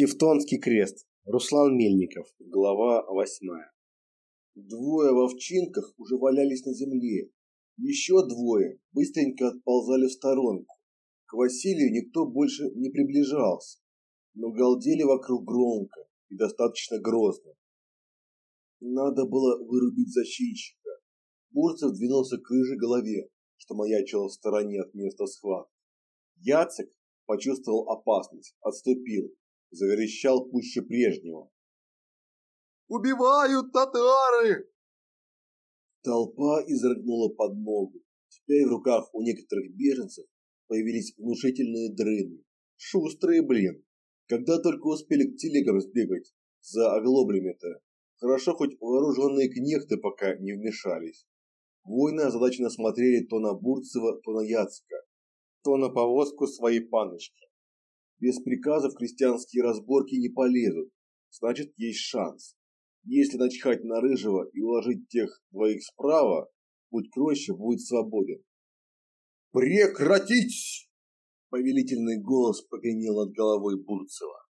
Тевтонский крест. Руслан Мельников. Глава восьмая. Двое в овчинках уже валялись на земле. Еще двое быстренько отползали в сторонку. К Василию никто больше не приближался, но галдели вокруг громко и достаточно грозно. Надо было вырубить защитчика. Бурцев двинулся к рыжей голове, что маячила в стороне от места схватки. Яцек почувствовал опасность, отступил, заверещал пуще прежнего. «Убивают татары!» Толпа изрыгнула подмогу. Теперь в руках у некоторых беженцев появились внушительные дрыны. Шустрые, блин. Когда только успели к телегам сбегать за оглоблями-то. Хорошо хоть вооруженные кнехты пока не вмешались. Воины озадаченно смотрели то на Бурцева, то на Яцка, то на повозку своей паночки. Без приказов крестьянские разборки не полезут, значит есть шанс. Если начхать на Рыжего и уложить тех двоих справа, путь к роще будет свободен. «Прекратить!» Повелительный голос погонел над головой Бурцева.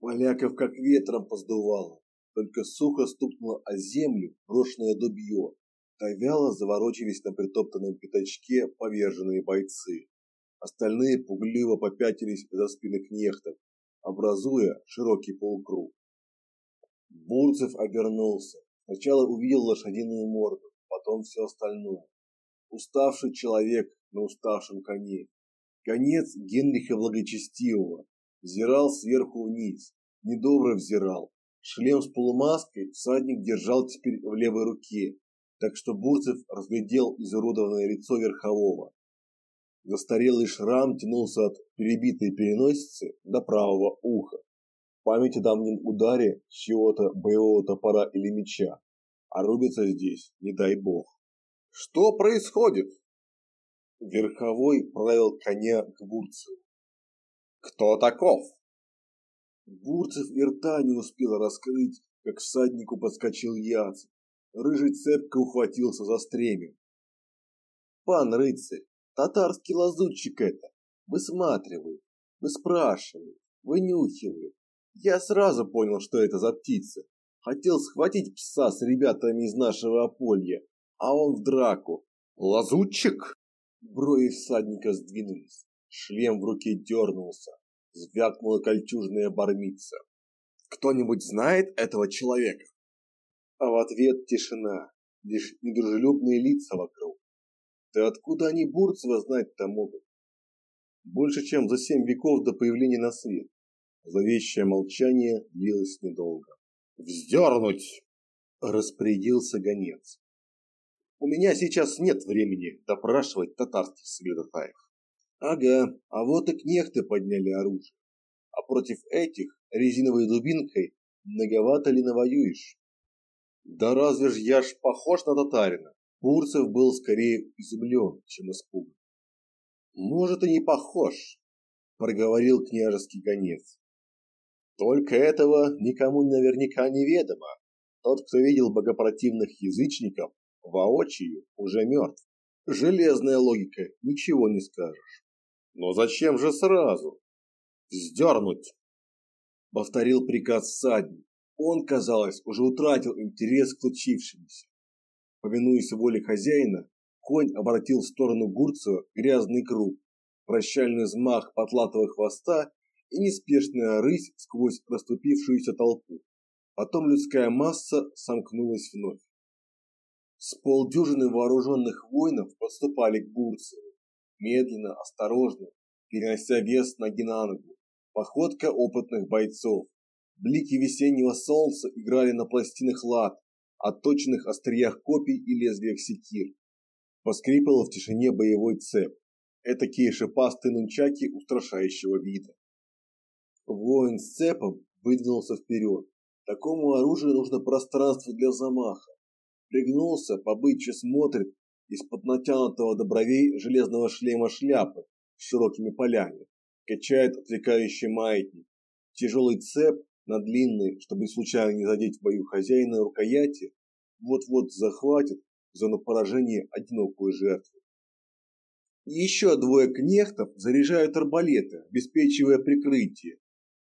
Поляков как ветром поздувало, только сухо стукнуло о землю брошенное дубье, да вяло заворочились на притоптанном пятачке поверженные бойцы. Остальные пугливо попятились за спины кнехтов, образуя широкий полукруг. Бурцев обернулся. Сначала увидел лошадиную морду, потом все остальное. Уставший человек на уставшем коне. Конец Генриха Благочестивого взирал сверху вниз, недобро взирал. Шлем с полумаской всадник держал теперь в левой руке, так что Бурцев разглядел изуродованное лицо верхового. Застарелый шрам тянулся от перебитой переносицы до правого уха. Память о давнем ударе чего-то боевого топора или меча. А рубится здесь, не дай бог. Что происходит? Верховой правил коня к Бурцеву. Кто таков? Бурцев и рта не успел раскрыть, как всаднику подскочил Яцек. Рыжий цепко ухватился за стремя. Пан рыцарь, татарский лазутчик это, высматривает, выспрашивает, вынюхивает. Я сразу понял, что это за птица. Хотел схватить пса с ребятами из нашего ополья, а он в драку. Лазутчик? Брови всадника сдвинулись, шлем в руке дернулся, звякнула кольчужная бармица. Кто-нибудь знает этого человека? А в ответ тишина, лишь недружелюбные лица вокруг. Да откуда они Бурцева знать-то могут? Больше, чем за семь веков до появления на свет. Зловещее молчание длилось недолго. «Вздернуть!» – распорядился гонец. «У меня сейчас нет времени допрашивать татарских соглядатаев». «Ага, а вот и кнехты подняли оружие. А против этих резиновой дубинкой многовато ли навоюешь?» «Да разве ж я ж похож на татарина?» Бурцев был скорее изумлен, чем испуган. «Может, и не похож», – проговорил княжеский гонец. «Только этого никому наверняка не ведомо. Тот, кто видел богопротивных язычников, воочию уже мертв. Железная логика, ничего не скажешь. Но зачем же сразу? Вздернуть!» Повторил приказ всадник. Он, казалось, уже утратил интерес к случившемуся. Повинуясь воле хозяина, конь обратил в сторону Гурцева грязный круг, прощальный взмах потлатого хвоста и неспешная рысь сквозь расступившуюся толпу. Потом людская масса сомкнулась вновь. С полдюжины вооруженных воинов подступали к Гурцеву, медленно, осторожно, перенося вес ноги на ногу. Походка опытных бойцов. Блики весеннего солнца играли на пластинах лад, отточенных остриях копий и лезвиях секир. Поскрипывал в тишине боевой цеп. Этакие шипастые нунчаки устрашающего вида. Воин с цепом выдвинулся вперед. Такому оружию нужно пространство для замаха. Пригнулся, побычьи смотрит из-под натянутого до бровей железного шлема шляпы с широкими полями. Качает отвлекающий маятник. Тяжелый цеп на длинной, чтобы случайно не задеть в бою хозяина рукояти, вот-вот захватит в зону поражения одинокую жертву. Еще двое кнехтов заряжают арбалеты, обеспечивая прикрытие.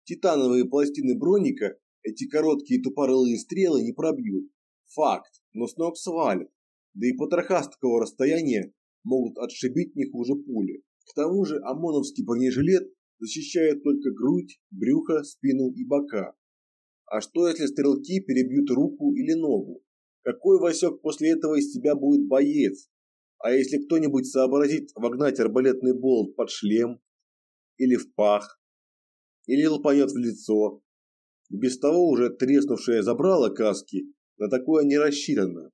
Титановые пластины броника эти короткие тупорылые стрелы не пробьют. Факт, но с ног свалят. Да и потроха с такого расстояния могут отшибить не хуже пули. К тому же ОМОНовский бронежилет защищает только грудь, брюхо, спину и бока. А что если стрелки перебьют руку или ногу? Какой Васек после этого из себя будет боец? А если кто-нибудь сообразит вогнать арбалетный болт под шлем? Или в пах? Или лопанет в лицо? И без того уже треснувшее забрало каски на такое не рассчитано.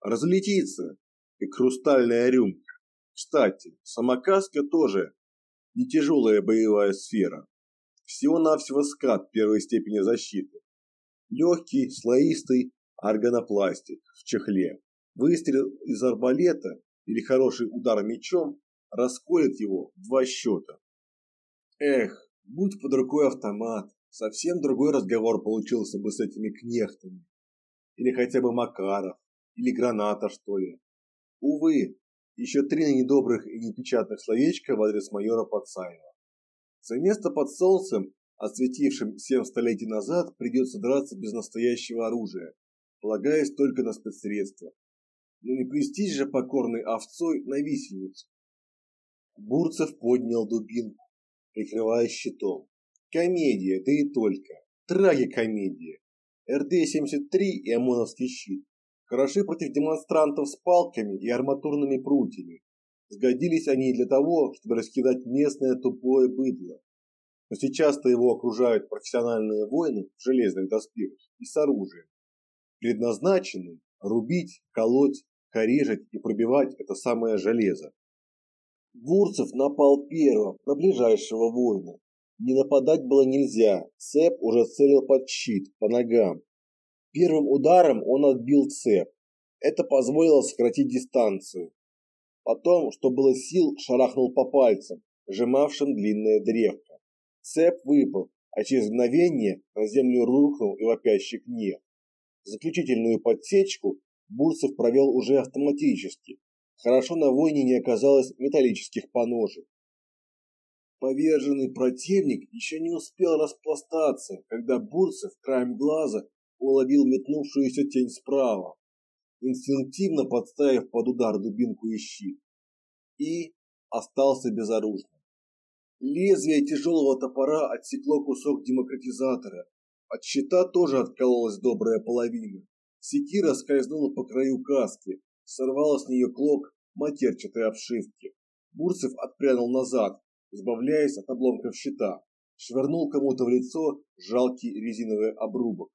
Разлетится, как хрустальная рюмка. Кстати, сама каска тоже не тяжелая боевая сфера. Всего-навсего скат первой степени защиты. Легкий, слоистый органопластик в чехле. Выстрел из арбалета или хороший удар мечом расколет его в два счета. Эх, будь под рукой автомат, совсем другой разговор получился бы с этими кнехтами. Или хотя бы Макаров, или Граната, что ли. Увы, еще три недобрых и непечатных словечка в адрес майора Пацаева. За место под солнцем, осветившим семь столетий назад, придется драться без настоящего оружия, полагаясь только на спецсредства. Но не плестись же покорной овцой на висельницу. Бурцев поднял дубинку, прикрывая щитом. Комедия, да и только. Трагикомедия. РД-73 и ОМОНовский щит. Хороши против демонстрантов с палками и арматурными прутьями. Сгодились они и для того, чтобы раскидать местное тупое быдло. Но сейчас-то его окружают профессиональные воины в железных доспехах и с оружием, предназначенным рубить, колоть, корежить и пробивать это самое железо. Бурцев напал первым на ближайшего воина. Не нападать было нельзя, цеп уже целил под щит, по ногам. Первым ударом он отбил цеп. Это позволило сократить дистанцию. Потом, что было сил, шарахнул по пальцам, сжимавшим длинное древко. Цеп выпал, а через мгновение на землю рухнул и вопящий кнех. Заключительную подсечку Бурцев провел уже автоматически. Хорошо на войне не оказалось металлических поножек. Поверженный противник еще не успел распластаться, когда Бурцев краем глаза уловил метнувшуюся тень справа, инстинктивно подставив под удар дубинку и щит, и остался безоружным. Лезвие тяжелого топора отсекло кусок демократизатора, от щита тоже откололась добрая половина. Секира скользнула по краю каски, сорвала с нее клок матерчатой обшивки. Бурцев отпрянул назад, избавляясь от обломков щита, швырнул кому-то в лицо жалкий резиновый обрубок.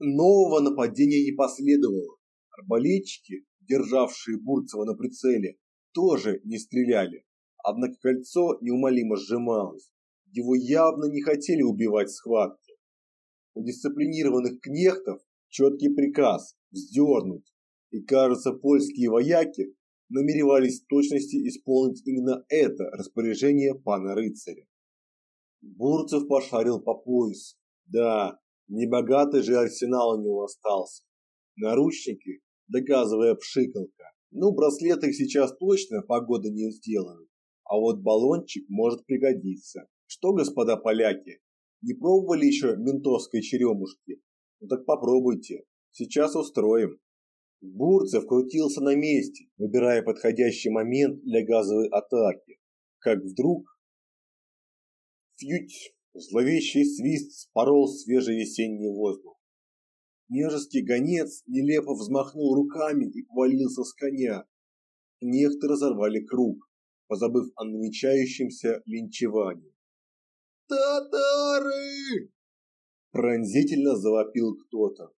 Нового нападения не последовало. Арбалетчики, державшие Бурцева на прицеле, тоже не стреляли. Однако кольцо неумолимо сжималось. Его явно не хотели убивать в схватке. У дисциплинированных кнехтов четкий приказ вздернуть. И, кажется, польские вояки намеревались в точности исполнить именно это распоряжение пана рыцаря. Бурцев пошарил по поясу. Да, Небогатый же арсенал у него остался. Наручники, доказывая пшикалка. Ну, браслеты сейчас точно погода не сделают. А вот баллончик может пригодиться. Что, господа поляки, не пробовали еще ментовской черемушки? Ну так попробуйте. Сейчас устроим. Бурцев крутился на месте, выбирая подходящий момент для газовой атаки. Как вдруг... Фьють! Зловещий свист спорол свежий весенний воздух. Нежеский гонец нелепо взмахнул руками и повалился с коня. Нехты разорвали круг, позабыв о намечающемся линчевании. «Татары!» Пронзительно завопил кто-то.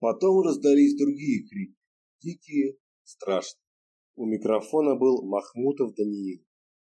Потом раздались другие крики, дикие, страшные. У микрофона был Махмутов Даниил.